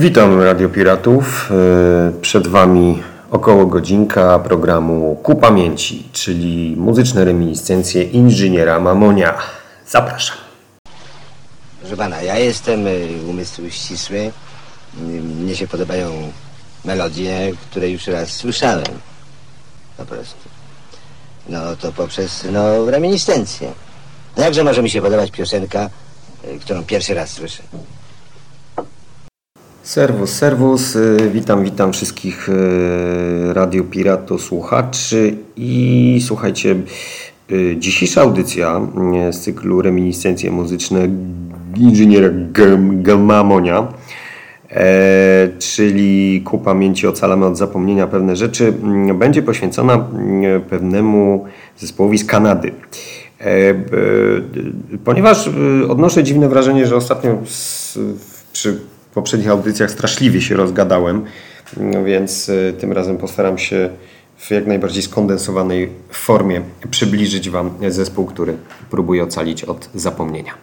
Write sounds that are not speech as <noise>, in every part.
Witam Radio Piratów. E, przed Wami około godzinka programu Ku Pamięci, czyli muzyczne reminiscencje inżyniera Mamonia. Zapraszam. Proszę pana, ja jestem y, umysł ścisły. Y, Mnie się podobają melodie, które już raz słyszałem. Po prostu. No to poprzez, no, reminiscencję. No jakże może mi się podobać piosenka, y, którą pierwszy raz słyszę? Serwus, serwus. E, Witam, witam wszystkich e, Radio Piratu słuchaczy i słuchajcie, e, dzisiejsza audycja z cyklu Reminiscencje muzyczne inżyniera Gam- Gamamonia, e, czyli ku pamięci ocalamy od zapomnienia pewne rzeczy, m, będzie poświęcona m, pewnemu zespołowi z Kanady. E, Ponieważ odnoszę dziwne wrażenie, że ostatnio s- przy poprzednich audycjach straszliwie się rozgadałem, no więc e, tym razem postaram się w jak najbardziej skondensowanej formie przybliżyć Wam zespół, który próbuje ocalić od zapomnienia.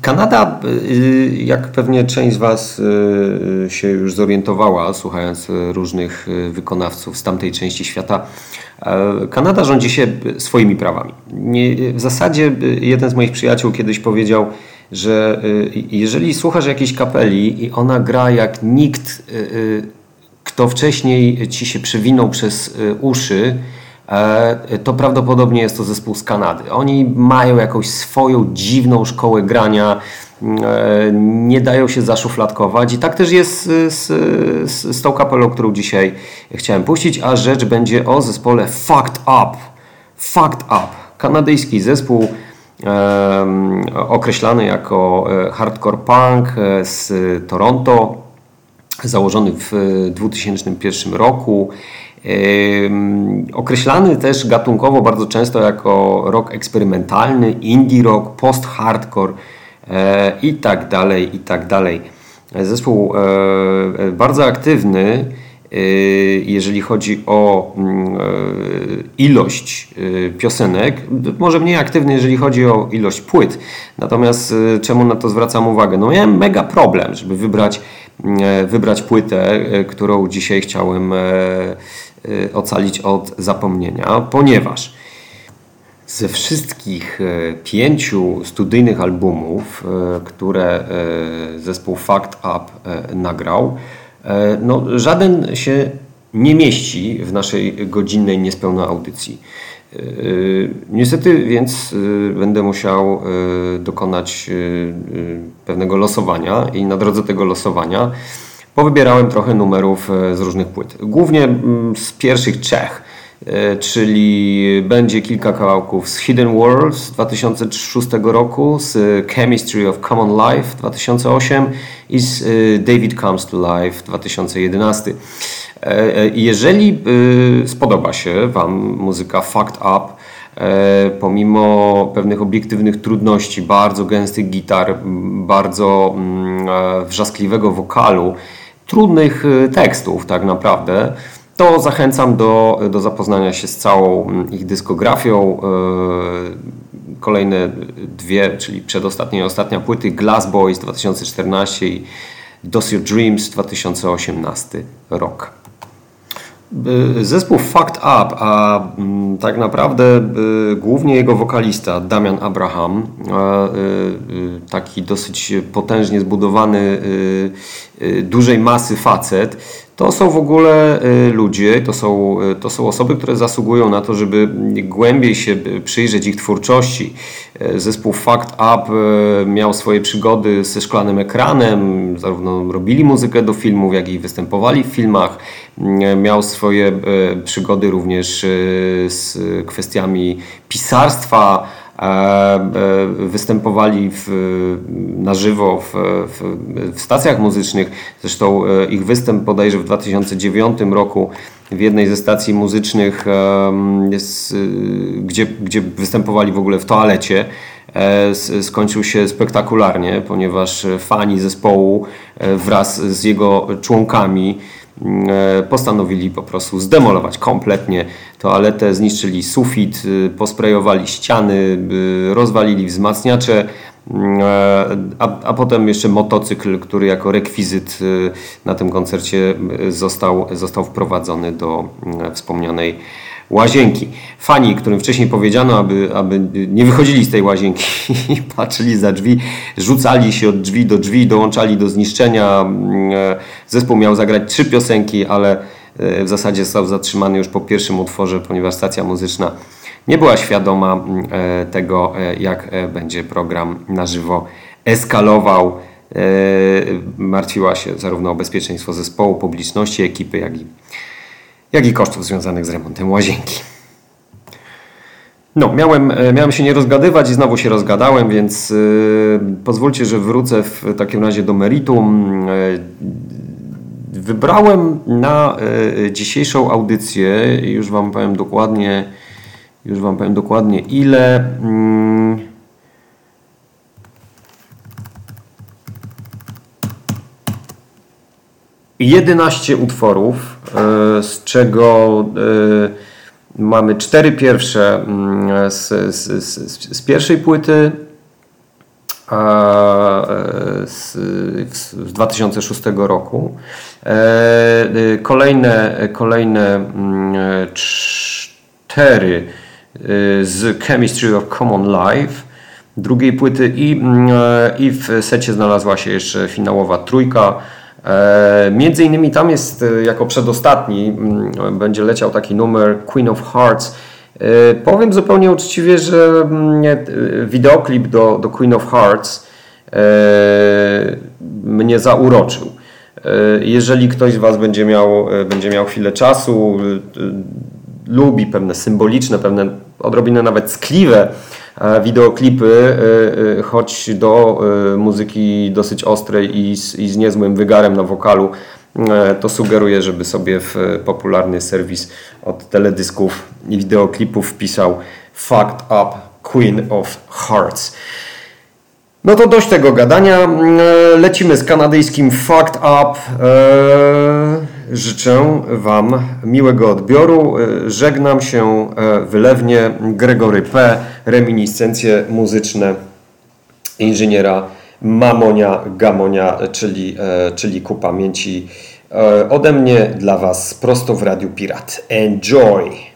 Kanada, y, jak pewnie część z Was y, się już zorientowała, słuchając y, różnych y, wykonawców z tamtej części świata, e, Kanada rządzi się y, swoimi prawami. W zasadzie y, jeden z moich przyjaciół kiedyś powiedział, że y, jeżeli słuchasz jakiejś kapeli i ona gra jak nikt, y, y, kto wcześniej ci się przewinął przez uszy, e, to prawdopodobnie jest to zespół z Kanady. Oni mają jakąś swoją dziwną szkołę grania, e, nie dają się zaszufladkować i tak też jest z, z, z tą kapelą, którą dzisiaj chciałem puścić, a rzecz będzie o zespole Fucked Up. Fucked Up. Kanadyjski zespół określany jako e, hardcore punk e, z Toronto, założony w 2001 roku. Ym, Określany też gatunkowo bardzo często jako rock eksperymentalny, indie rock, post-hardcore e, i tak dalej, i tak dalej. Zespół e, e, bardzo aktywny, e, jeżeli chodzi o mm, e, ilość e, piosenek, może mniej aktywny, jeżeli chodzi o ilość płyt. Natomiast e, czemu na to zwracam uwagę? No miałem mega problem, żeby wybrać, e, wybrać płytę, e, którą dzisiaj chciałem ocalić od zapomnienia, ponieważ ze wszystkich pięciu studyjnych albumów, które zespół Fact Up nagrał, no, żaden się nie mieści w naszej godzinnej niespełna audycji. E, Niestety więc e, będę musiał e, dokonać e, e, pewnego losowania i na drodze tego losowania powybierałem trochę numerów e, z różnych płyt. Głównie mm, z pierwszych trzech e, czyli będzie kilka kawałków z Hidden Worlds z 2006 roku, z Chemistry of Common Life 2008 i z e, David Comes to Life 2011. E, e, Jeżeli e, spodoba się Wam muzyka Fucked Up, e, pomimo pewnych obiektywnych trudności, bardzo gęstych gitar, bardzo mm, e, wrzaskliwego wokalu, trudnych e, tekstów tak naprawdę, to zachęcam do, do zapoznania się z całą mm, ich dyskografią. E, Kolejne dwie, czyli przedostatnia i ostatnia płyty Glass Boys 2014 i Does Your Dreams 2018 rok. Y, Zespół Fucked Up, a mm, tak naprawdę y, głównie jego wokalista Damian Abraham, taki dosyć potężnie zbudowany, dużej masy facet, to są w ogóle y, ludzie, to są, y, to są osoby, które zasługują na to, żeby głębiej się y, przyjrzeć ich twórczości. Zespół Fucked Up miał swoje przygody ze szklanym ekranem, zarówno robili muzykę do filmów, jak i występowali w filmach. Miał swoje przygody również z kwestiami pisarstwa, występowali w, na żywo w, w, w stacjach muzycznych. Zresztą e, ich występ bodajże w 2009 roku w jednej ze stacji muzycznych, jest, gdzie, gdzie występowali w ogóle w toalecie, e, skończył się spektakularnie, ponieważ fani zespołu e, wraz z jego członkami e, postanowili po prostu zdemolować kompletnie toaletę, zniszczyli sufit, e, posprejowali ściany, e, rozwalili wzmacniacze, a, a potem jeszcze motocykl, który jako rekwizyt na tym koncercie został, został wprowadzony do wspomnianej łazienki. Fani, którym wcześniej powiedziano, aby, aby nie wychodzili z tej łazienki <laughs> i patrzyli za drzwi, rzucali się od drzwi do drzwi, dołączali do zniszczenia. Mm, e, zespół miał zagrać trzy piosenki, ale e, w zasadzie został zatrzymany już po pierwszym utworze, ponieważ stacja muzyczna nie była świadoma mm, e, tego, jak będzie program na żywo eskalował. Martwiła się zarówno o bezpieczeństwo zespołu, publiczności, ekipy, jak i jak i kosztów związanych z remontem łazienki. No, miałem, e, miałem się nie rozgadywać i znowu się rozgadałem, więc yy, pozwólcie, że wrócę w takim razie do meritum. Yy, wybrałem na yy, dzisiejszą audycję, już Wam powiem dokładnie, już Wam powiem dokładnie ile. Yy, 11 utworów, z czego e, mamy cztery pierwsze mm, z, z, z, z pierwszej płyty e, z, z 2006 roku. Kolejne, kolejne mm, cztery z Chemistry of Common Life drugiej płyty i, mm, i w secie znalazła się jeszcze finałowa trójka E, między innymi tam jest e, jako przedostatni, mm, będzie leciał taki numer Queen of Hearts. E, powiem zupełnie uczciwie, że mm, wideoklip do, do Queen of Hearts mnie zauroczył. Jeżeli ktoś z Was będzie miał, będzie miał chwilę czasu, lubi pewne symboliczne, pewne odrobinę nawet skliwe wideoklipy, y, y, choć do muzyki dosyć ostrej i z, i z niezłym wygarem na wokalu, to sugeruję, żeby sobie w popularny serwis od teledysków i wideoklipów wpisał Fucked Up Queen of Hearts. No to dość tego gadania. Lecimy z kanadyjskim Fucked Up. Życzę Wam miłego odbioru. Żegnam się e, wylewnie. Gregory P. Reminiscencje muzyczne inżyniera Mamonia Gamonia, czyli, e, czyli ku pamięci e, ode mnie dla Was prosto w Radiu Pirat. Enjoy!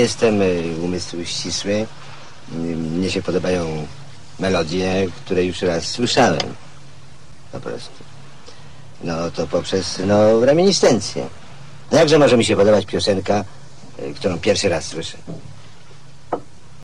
jestem e, umysł ścisły. Mnie się podobają melodie, które już raz słyszałem. Po prostu. No to poprzez, no, reminiscencję. No jakże może mi się podobać piosenka, e, którą pierwszy raz słyszę?